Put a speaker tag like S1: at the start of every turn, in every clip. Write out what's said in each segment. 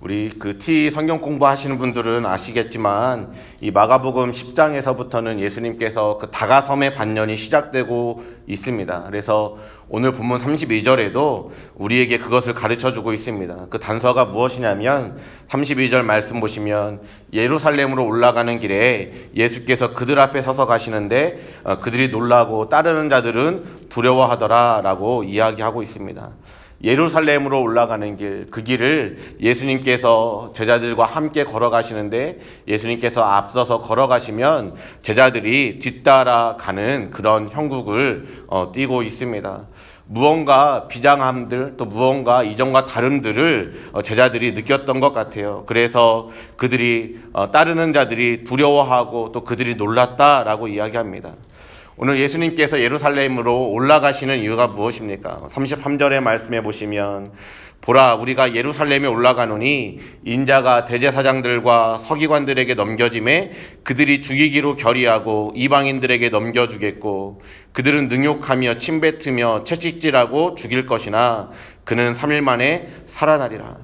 S1: 우리 그 T 성경 공부하시는 분들은 아시겠지만 이 마가복음 10장에서부터는 예수님께서 그 다가섬의 반년이 시작되고 있습니다. 그래서 오늘 본문 32절에도 우리에게 그것을 가르쳐 주고 있습니다. 그 단서가 무엇이냐면 32절 말씀 보시면 예루살렘으로 올라가는 길에 예수께서 그들 앞에 서서 가시는데 어, 그들이 놀라고 따르는 자들은 두려워하더라라고 이야기하고 있습니다. 예루살렘으로 올라가는 길, 그 길을 예수님께서 제자들과 함께 걸어가시는데 예수님께서 앞서서 걸어가시면 제자들이 뒤따라 가는 그런 형국을 어, 띄고 있습니다. 무언가 비장함들 또 무언가 이전과 다름들을 어, 제자들이 느꼈던 것 같아요. 그래서 그들이 어, 따르는 자들이 두려워하고 또 그들이 놀랐다라고 이야기합니다. 오늘 예수님께서 예루살렘으로 올라가시는 이유가 무엇입니까? 33절의 말씀에 보시면 보라 우리가 예루살렘에 올라가노니 인자가 대제사장들과 서기관들에게 넘겨짐에 그들이 죽이기로 결의하고 이방인들에게 넘겨주겠고 그들은 능욕하며 침뱉으며 채찍질하고 죽일 것이나 그는 3일 만에 살아나리라.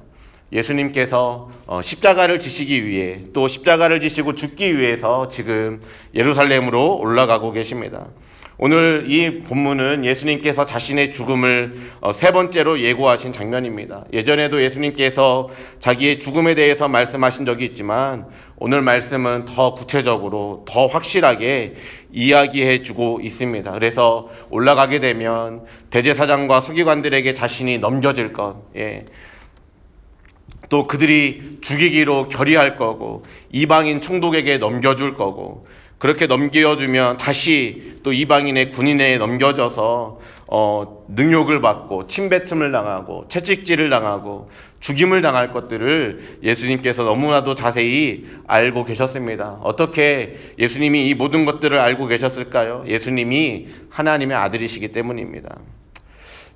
S1: 예수님께서 어, 십자가를 지시기 위해 또 십자가를 지시고 죽기 위해서 지금 예루살렘으로 올라가고 계십니다. 오늘 이 본문은 예수님께서 자신의 죽음을 어, 세 번째로 예고하신 장면입니다. 예전에도 예수님께서 자기의 죽음에 대해서 말씀하신 적이 있지만 오늘 말씀은 더 구체적으로 더 확실하게 이야기해 주고 있습니다. 그래서 올라가게 되면 대제사장과 서기관들에게 자신이 넘겨질 것, 예. 또 그들이 죽이기로 결의할 거고 이방인 총독에게 넘겨줄 거고 그렇게 넘겨주면 다시 또 이방인의 군인에 넘겨져서 어, 능욕을 받고 침뱉음을 당하고 채찍질을 당하고 죽임을 당할 것들을 예수님께서 너무나도 자세히 알고 계셨습니다. 어떻게 예수님이 이 모든 것들을 알고 계셨을까요? 예수님이 하나님의 아들이시기 때문입니다.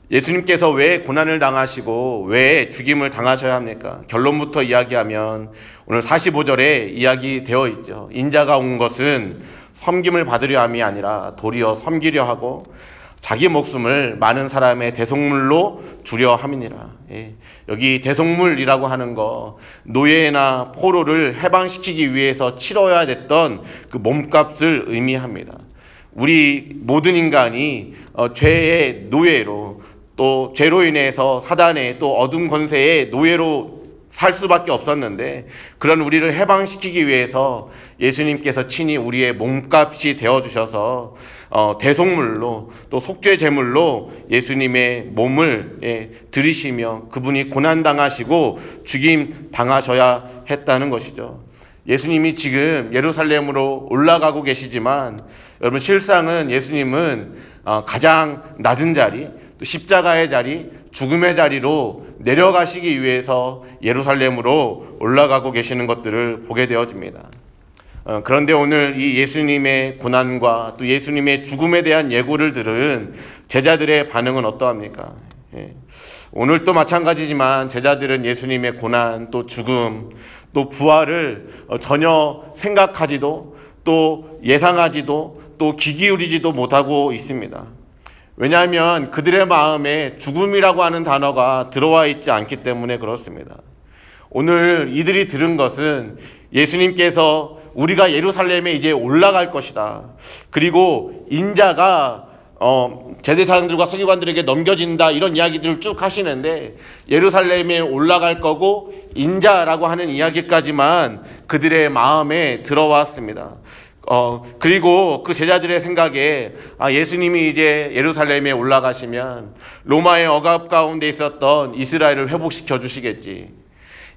S1: 예수님께서 왜 고난을 당하시고 왜 죽임을 당하셔야 합니까? 결론부터 이야기하면 오늘 45절에 이야기 되어 있죠. 인자가 온 것은 섬김을 받으려 함이 아니라 도리어 섬기려 하고 자기 목숨을 많은 사람의 대속물로 주려 함이니라. 예. 여기 대속물이라고 하는 거 노예나 포로를 해방시키기 위해서 치러야 됐던 그 몸값을 의미합니다. 우리 모든 인간이 어, 죄의 노예로 또 죄로 인해서 사단의 또 어둠 권세의 노예로 살 수밖에 없었는데 그런 우리를 해방시키기 위해서 예수님께서 친히 우리의 몸값이 되어 주셔서 어, 대속물로 또 속죄 제물로 예수님의 몸을 예, 들이시며 그분이 고난 당하시고 죽임 당하셔야 했다는 것이죠. 예수님이 지금 예루살렘으로 올라가고 계시지만 여러분 실상은 예수님은 어, 가장 낮은 자리 또 십자가의 자리, 죽음의 자리로 내려가시기 위해서 예루살렘으로 올라가고 계시는 것들을 보게 되어집니다. 어, 그런데 오늘 이 예수님의 고난과 또 예수님의 죽음에 대한 예고를 들은 제자들의 반응은 어떠합니까? 예. 오늘 또 마찬가지지만 제자들은 예수님의 고난, 또 죽음, 또 부활을 어, 전혀 생각하지도 또 예상하지도 또 기기울이지도 못하고 있습니다. 왜냐하면 그들의 마음에 죽음이라고 하는 단어가 들어와 있지 않기 때문에 그렇습니다. 오늘 이들이 들은 것은 예수님께서 우리가 예루살렘에 이제 올라갈 것이다. 그리고 인자가 어, 제대사장들과 서기관들에게 넘겨진다 이런 이야기들을 쭉 하시는데 예루살렘에 올라갈 거고 인자라고 하는 이야기까지만 그들의 마음에 들어왔습니다. 어, 그리고 그 제자들의 생각에 아, 예수님이 이제 예루살렘에 올라가시면 로마의 억압 가운데 있었던 이스라엘을 회복시켜 주시겠지.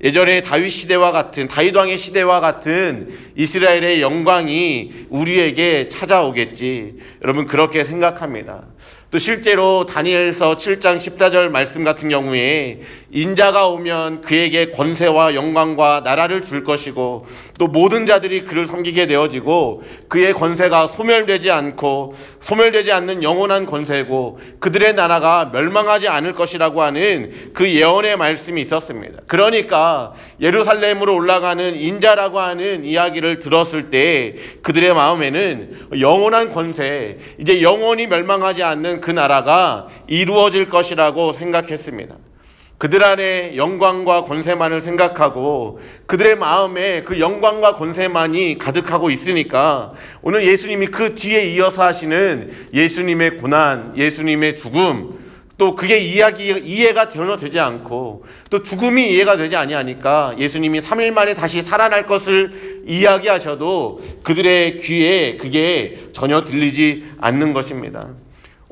S1: 예전에 다윗 시대와 같은 다윗 왕의 시대와 같은 이스라엘의 영광이 우리에게 찾아오겠지. 여러분 그렇게 생각합니다. 또 실제로 다니엘서 7장 14절 말씀 같은 경우에 인자가 오면 그에게 권세와 영광과 나라를 줄 것이고 또 모든 자들이 그를 섬기게 되어지고 그의 권세가 소멸되지 않고 소멸되지 않는 영원한 권세고 그들의 나라가 멸망하지 않을 것이라고 하는 그 예언의 말씀이 있었습니다. 그러니까 예루살렘으로 올라가는 인자라고 하는 이야기를 들었을 때 그들의 마음에는 영원한 권세, 이제 영원히 멸망하지 않는 그 나라가 이루어질 것이라고 생각했습니다. 그들 안에 영광과 권세만을 생각하고 그들의 마음에 그 영광과 권세만이 가득하고 있으니까 오늘 예수님이 그 뒤에 이어서 하시는 예수님의 고난, 예수님의 죽음, 또 그게 이야기 이해가 전혀 되지 않고 또 죽음이 이해가 되지 아니하니까 예수님이 3일 만에 다시 살아날 것을 이야기하셔도 그들의 귀에 그게 전혀 들리지 않는 것입니다.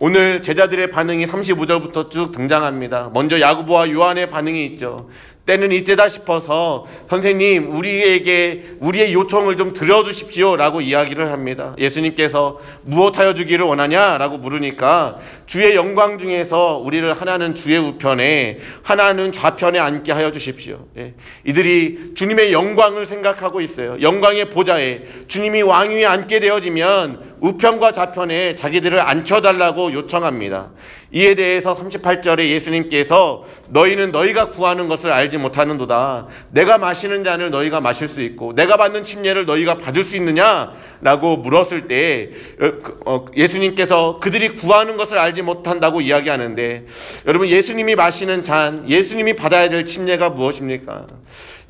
S1: 오늘 제자들의 반응이 35절부터 쭉 등장합니다. 먼저 야구보와 요한의 반응이 있죠. 때는 이때다 싶어서 선생님 우리에게 우리의 요청을 좀 들어주십시오라고 이야기를 합니다. 예수님께서 무엇하여 주기를 원하냐라고 물으니까 주의 영광 중에서 우리를 하나는 주의 우편에 하나는 좌편에 앉게 하여 주십시오. 예. 이들이 주님의 영광을 생각하고 있어요. 영광의 보좌에 주님이 왕위에 앉게 되어지면 우편과 좌편에 자기들을 앉혀달라고 요청합니다. 이에 대해서 38절에 예수님께서 너희는 너희가 구하는 것을 알지 못하는도다. 내가 마시는 잔을 너희가 마실 수 있고 내가 받는 침례를 너희가 받을 수 있느냐? 라고 물었을 때 어, 그, 어, 예수님께서 그들이 구하는 것을 알지 못한다고 이야기하는데 여러분 예수님이 마시는 잔, 예수님이 받아야 될 침례가 무엇입니까?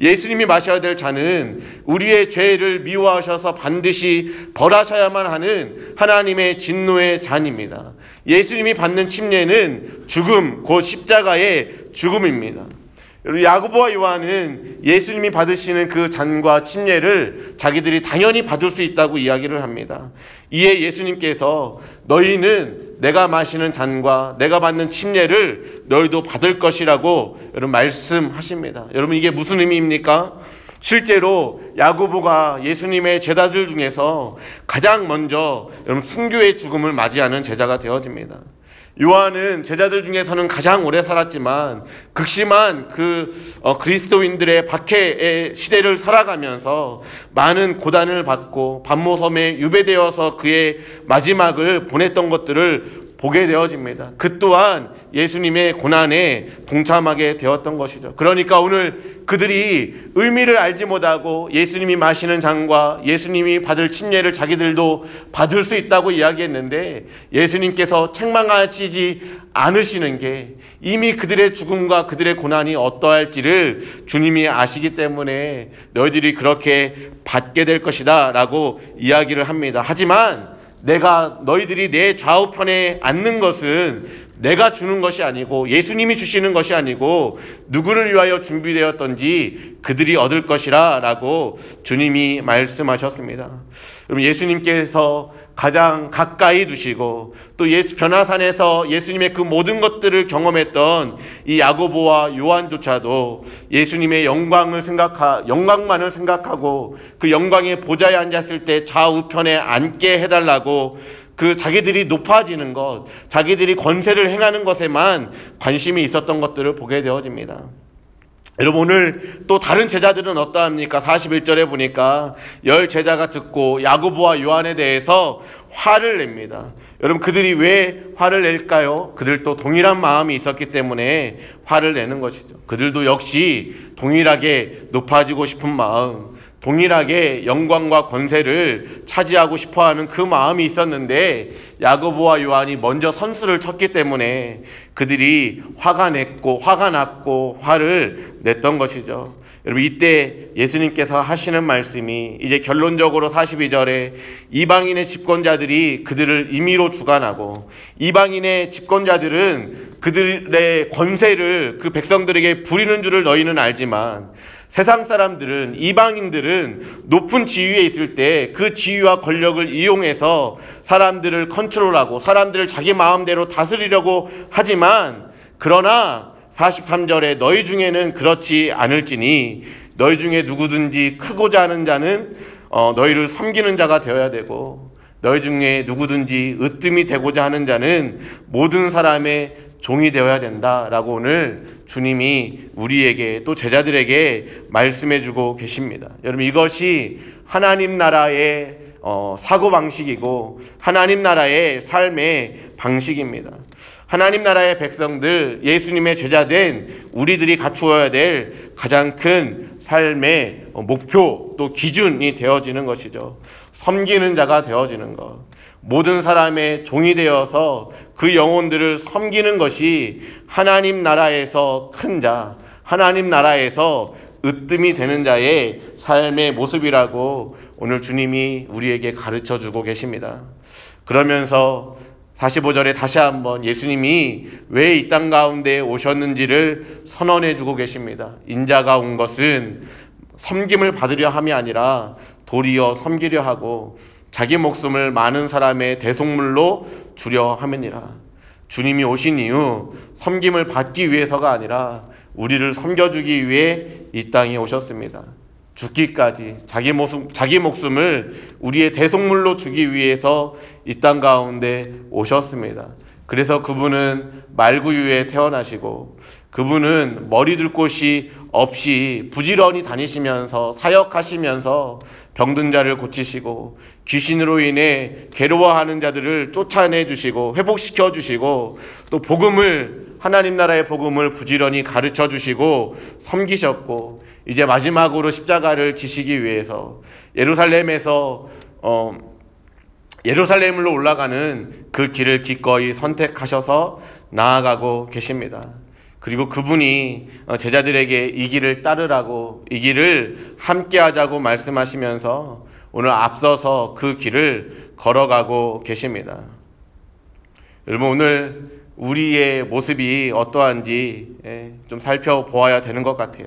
S1: 예수님이 마셔야 될 잔은 우리의 죄를 미워하셔서 반드시 벌하셔야만 하는 하나님의 진노의 잔입니다. 예수님이 받는 침례는 죽음, 곧 십자가의 죽음입니다. 야구보와 요한은 예수님이 받으시는 그 잔과 침례를 자기들이 당연히 받을 수 있다고 이야기를 합니다. 이에 예수님께서 너희는 내가 마시는 잔과 내가 받는 침례를 너희도 받을 것이라고 여러분 말씀하십니다. 여러분 이게 무슨 의미입니까? 실제로 야구보가 예수님의 제자들 중에서 가장 먼저 여러분 순교의 죽음을 맞이하는 제자가 되어집니다. 요한은 제자들 중에서는 가장 오래 살았지만 극심한 그 어, 그리스도인들의 박해의 시대를 살아가면서 많은 고단을 받고 반모섬에 유배되어서 그의 마지막을 보냈던 것들을 보게 되어집니다. 그 또한 예수님의 고난에 동참하게 되었던 것이죠. 그러니까 오늘 그들이 의미를 알지 못하고 예수님이 마시는 잔과 예수님이 받을 침례를 자기들도 받을 수 있다고 이야기했는데 예수님께서 책망하시지 않으시는 게 이미 그들의 죽음과 그들의 고난이 어떠할지를 주님이 아시기 때문에 너희들이 그렇게 받게 될 것이다 라고 이야기를 합니다. 하지만 내가 너희들이 내 좌우편에 앉는 것은 내가 주는 것이 아니고 예수님이 주시는 것이 아니고 누구를 위하여 준비되었던지 그들이 얻을 것이라 라고 주님이 말씀하셨습니다. 그럼 예수님께서 가장 가까이 두시고 또 예수 변화산에서 예수님의 그 모든 것들을 경험했던 이 야고보와 요한조차도 예수님의 영광을 생각하 영광만을 생각하고 그 영광의 보좌에 앉았을 때 좌우편에 앉게 해달라고 그 자기들이 높아지는 것, 자기들이 권세를 행하는 것에만 관심이 있었던 것들을 보게 되어집니다. 여러분 오늘 또 다른 제자들은 어떠합니까? 41절에 보니까 열 제자가 듣고 야고보와 요한에 대해서 화를 냅니다. 여러분 그들이 왜 화를 낼까요? 그들도 동일한 마음이 있었기 때문에 화를 내는 것이죠. 그들도 역시 동일하게 높아지고 싶은 마음, 동일하게 영광과 권세를 차지하고 싶어 하는 그 마음이 있었는데 야고보와 요한이 먼저 선수를 쳤기 때문에 그들이 화가 냈고 화가 났고 화를 냈던 것이죠. 여러분 이때 예수님께서 하시는 말씀이 이제 결론적으로 42절에 이방인의 집권자들이 그들을 임의로 주관하고 이방인의 집권자들은 그들의 권세를 그 백성들에게 부리는 줄을 너희는 알지만 세상 사람들은 이방인들은 높은 지위에 있을 때 그 지위와 권력을 이용해서 사람들을 컨트롤하고 사람들을 자기 마음대로 다스리려고 하지만 그러나 43절에 너희 중에는 그렇지 않을지니 너희 중에 누구든지 크고자 하는 자는 어, 너희를 섬기는 자가 되어야 되고 너희 중에 누구든지 으뜸이 되고자 하는 자는 모든 사람의 종이 되어야 된다라고 오늘 주님이 우리에게 또 제자들에게 말씀해 주고 계십니다. 여러분 이것이 하나님 나라의 어, 사고 방식이고 하나님 나라의 삶의 방식입니다. 하나님 나라의 백성들, 예수님의 제자된 우리들이 갖추어야 될 가장 큰 삶의 목표 또 기준이 되어지는 것이죠. 섬기는 자가 되어지는 것. 모든 사람의 종이 되어서 그 영혼들을 섬기는 것이 하나님 나라에서 큰 자, 하나님 나라에서 으뜸이 되는 자의 삶의 모습이라고 오늘 주님이 우리에게 가르쳐 주고 계십니다. 그러면서 45절에 다시 한번 예수님이 왜 이 땅 가운데 오셨는지를 선언해 주고 계십니다. 인자가 온 것은 섬김을 받으려 함이 아니라 도리어 섬기려 하고 자기 목숨을 많은 사람의 대속물로 주려 함이니라. 주님이 오신 이후 섬김을 받기 위해서가 아니라 우리를 섬겨주기 위해 이 땅에 오셨습니다. 죽기까지 자기 목숨, 자기 목숨을 우리의 대속물로 주기 위해서 이 땅 가운데 오셨습니다. 그래서 그분은 말구유에 태어나시고 그분은 머리 둘 곳이 없이 부지런히 다니시면서 사역하시면서 병든 자를 고치시고 귀신으로 인해 괴로워하는 자들을 쫓아내 주시고 회복시켜 주시고 또 복음을 하나님 나라의 복음을 부지런히 가르쳐 주시고 섬기셨고 이제 마지막으로 십자가를 지시기 위해서 예루살렘에서 어, 예루살렘으로 올라가는 그 길을 기꺼이 선택하셔서 나아가고 계십니다. 그리고 그분이 어, 제자들에게 이 길을 따르라고 이 길을 함께 하자고 말씀하시면서 오늘 앞서서 그 길을 걸어가고 계십니다. 여러분 오늘 우리의 모습이 어떠한지 예, 좀 살펴보아야 되는 것 같아요.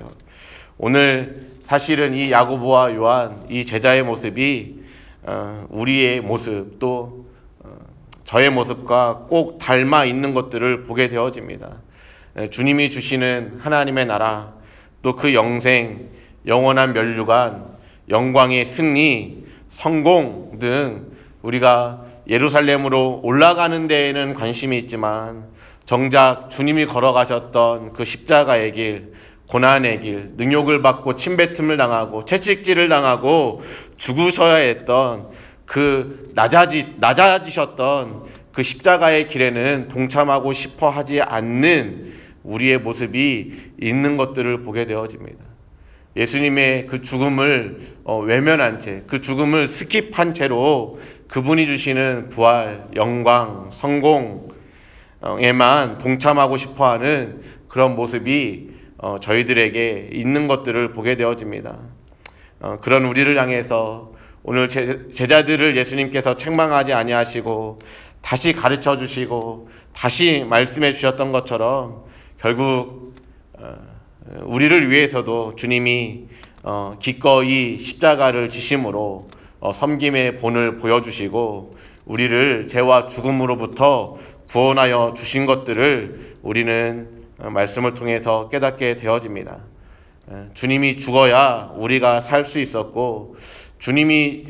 S1: 오늘 사실은 이 야고보와 요한 이 제자의 모습이 어, 우리의 모습 또 어, 저의 모습과 꼭 닮아 있는 것들을 보게 되어집니다. 예, 주님이 주시는 하나님의 나라 또 그 영생 영원한 멸류관 영광의 승리 성공 등 우리가 예루살렘으로 올라가는 데에는 관심이 있지만 정작 주님이 걸어가셨던 그 십자가의 길, 고난의 길, 능욕을 받고 침뱉음을 당하고 채찍질을 당하고 죽으셔야 했던 그 낮아지, 낮아지셨던 그 십자가의 길에는 동참하고 싶어 하지 않는 우리의 모습이 있는 것들을 보게 되어집니다. 예수님의 그 죽음을 어, 외면한 채, 그 죽음을 스킵한 채로 그분이 주시는 부활, 영광, 성공에만 동참하고 싶어 하는 그런 모습이 어, 저희들에게 있는 것들을 보게 되어집니다. 어, 그런 우리를 향해서 오늘 제자들을 예수님께서 책망하지 아니하시고 다시 가르쳐 주시고 다시 말씀해 주셨던 것처럼 결국 우리를 위해서도 주님이 어, 기꺼이 십자가를 지심으로 어, 섬김의 본을 보여주시고 우리를 죄와 죽음으로부터 구원하여 주신 것들을 우리는 어, 말씀을 통해서 깨닫게 되어집니다. 주님이 죽어야 우리가 살 수 있었고 주님이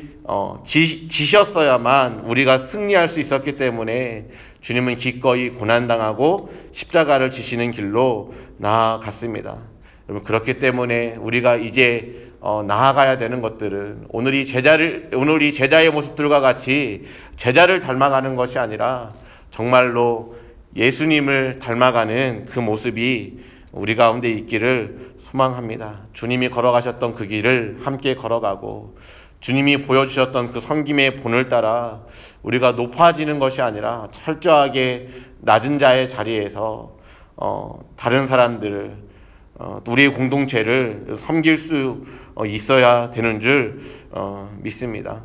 S1: 지, 지셨어야만 우리가 승리할 수 있었기 때문에 주님은 기꺼이 고난당하고 십자가를 지시는 길로 나아갔습니다. 여러분 그렇기 때문에 우리가 이제 어, 나아가야 되는 것들은 오늘 이 제자를 오늘 이 제자의 모습들과 같이 제자를 닮아가는 것이 아니라 정말로 예수님을 닮아가는 그 모습이 우리 가운데 있기를 소망합니다. 주님이 걸어가셨던 그 길을 함께 걸어가고 주님이 보여주셨던 그 섬김의 본을 따라 우리가 높아지는 것이 아니라 철저하게 낮은 자의 자리에서 어, 다른 사람들을 어, 우리의 공동체를 섬길 수 어, 있어야 되는 줄 어, 믿습니다.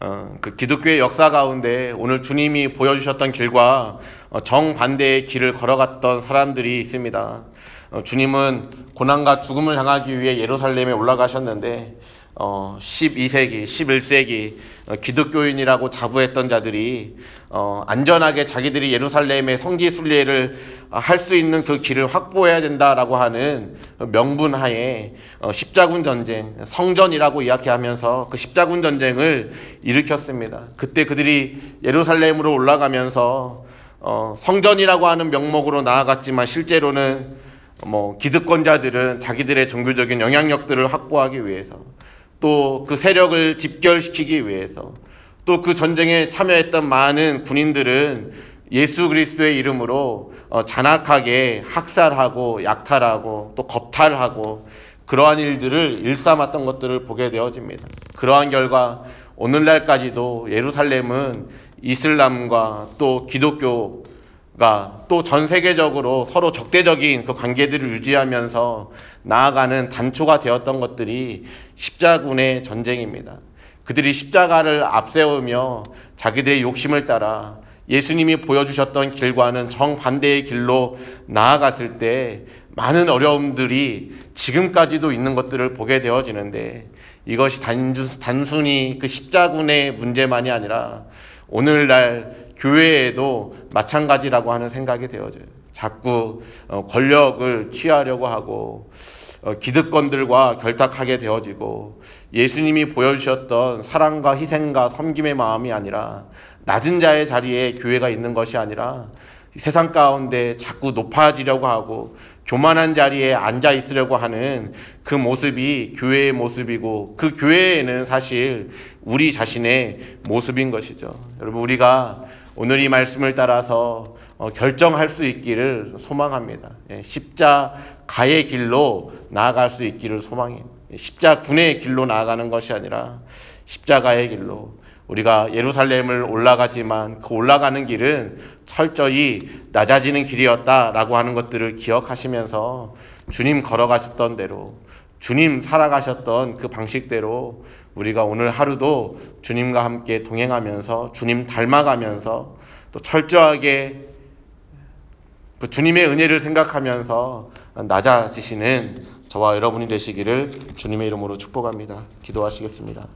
S1: 어, 그 기독교의 역사 가운데 오늘 주님이 보여주셨던 길과 어, 정반대의 길을 걸어갔던 사람들이 있습니다. 주님은 고난과 죽음을 향하기 위해 예루살렘에 올라가셨는데 어, 12세기, 11세기 어, 기독교인이라고 자부했던 자들이 어, 안전하게 자기들이 예루살렘의 성지 순례를 할 수 있는 그 길을 확보해야 된다라고 하는 명분하에 어, 십자군 전쟁, 성전이라고 이야기하면서 그 십자군 전쟁을 일으켰습니다. 그때 그들이 예루살렘으로 올라가면서 어, 성전이라고 하는 명목으로 나아갔지만 실제로는 뭐 기득권자들은 자기들의 종교적인 영향력들을 확보하기 위해서 또 그 세력을 집결시키기 위해서 또 그 전쟁에 참여했던 많은 군인들은 예수 그리스도의 이름으로 어, 잔악하게 학살하고 약탈하고 또 겁탈하고 그러한 일들을 일삼았던 것들을 보게 되어집니다. 그러한 결과 오늘날까지도 예루살렘은 이슬람과 또 기독교가 또 전 세계적으로 서로 적대적인 그 관계들을 유지하면서 나아가는 단초가 되었던 것들이 십자군의 전쟁입니다. 그들이 십자가를 앞세우며 자기들의 욕심을 따라 예수님이 보여주셨던 길과는 정반대의 길로 나아갔을 때 많은 어려움들이 지금까지도 있는 것들을 보게 되어지는데 이것이 단순 히 그 십자군의 문제만이 아니라 오늘날 교회에도 마찬가지라고 하는 생각이 되어져요. 자꾸 어, 권력을 취하려고 하고 어, 기득권들과 결탁하게 되어지고 예수님이 보여주셨던 사랑과 희생과 섬김의 마음이 아니라 낮은 자의 자리에 교회가 있는 것이 아니라 세상 가운데 자꾸 높아지려고 하고 교만한 자리에 앉아 있으려고 하는 그 모습이 교회의 모습이고 그 교회에는 사실 우리 자신의 모습인 것이죠. 여러분 우리가 오늘 이 말씀을 따라서 어, 결정할 수 있기를 소망합니다. 예, 십자가의 길로 나아갈 수 있기를 소망해요. 십자군의 길로 나아가는 것이 아니라 십자가의 길로 우리가 예루살렘을 올라가지만 그 올라가는 길은 철저히 낮아지는 길이었다라고 하는 것들을 기억하시면서 주님 걸어가셨던 대로 주님 살아가셨던 그 방식대로 우리가 오늘 하루도 주님과 함께 동행하면서 주님 닮아가면서 또 철저하게 그 주님의 은혜를 생각하면서 낮아지시는 저와 여러분이 되시기를 주님의 이름으로 축복합니다. 기도하시겠습니다.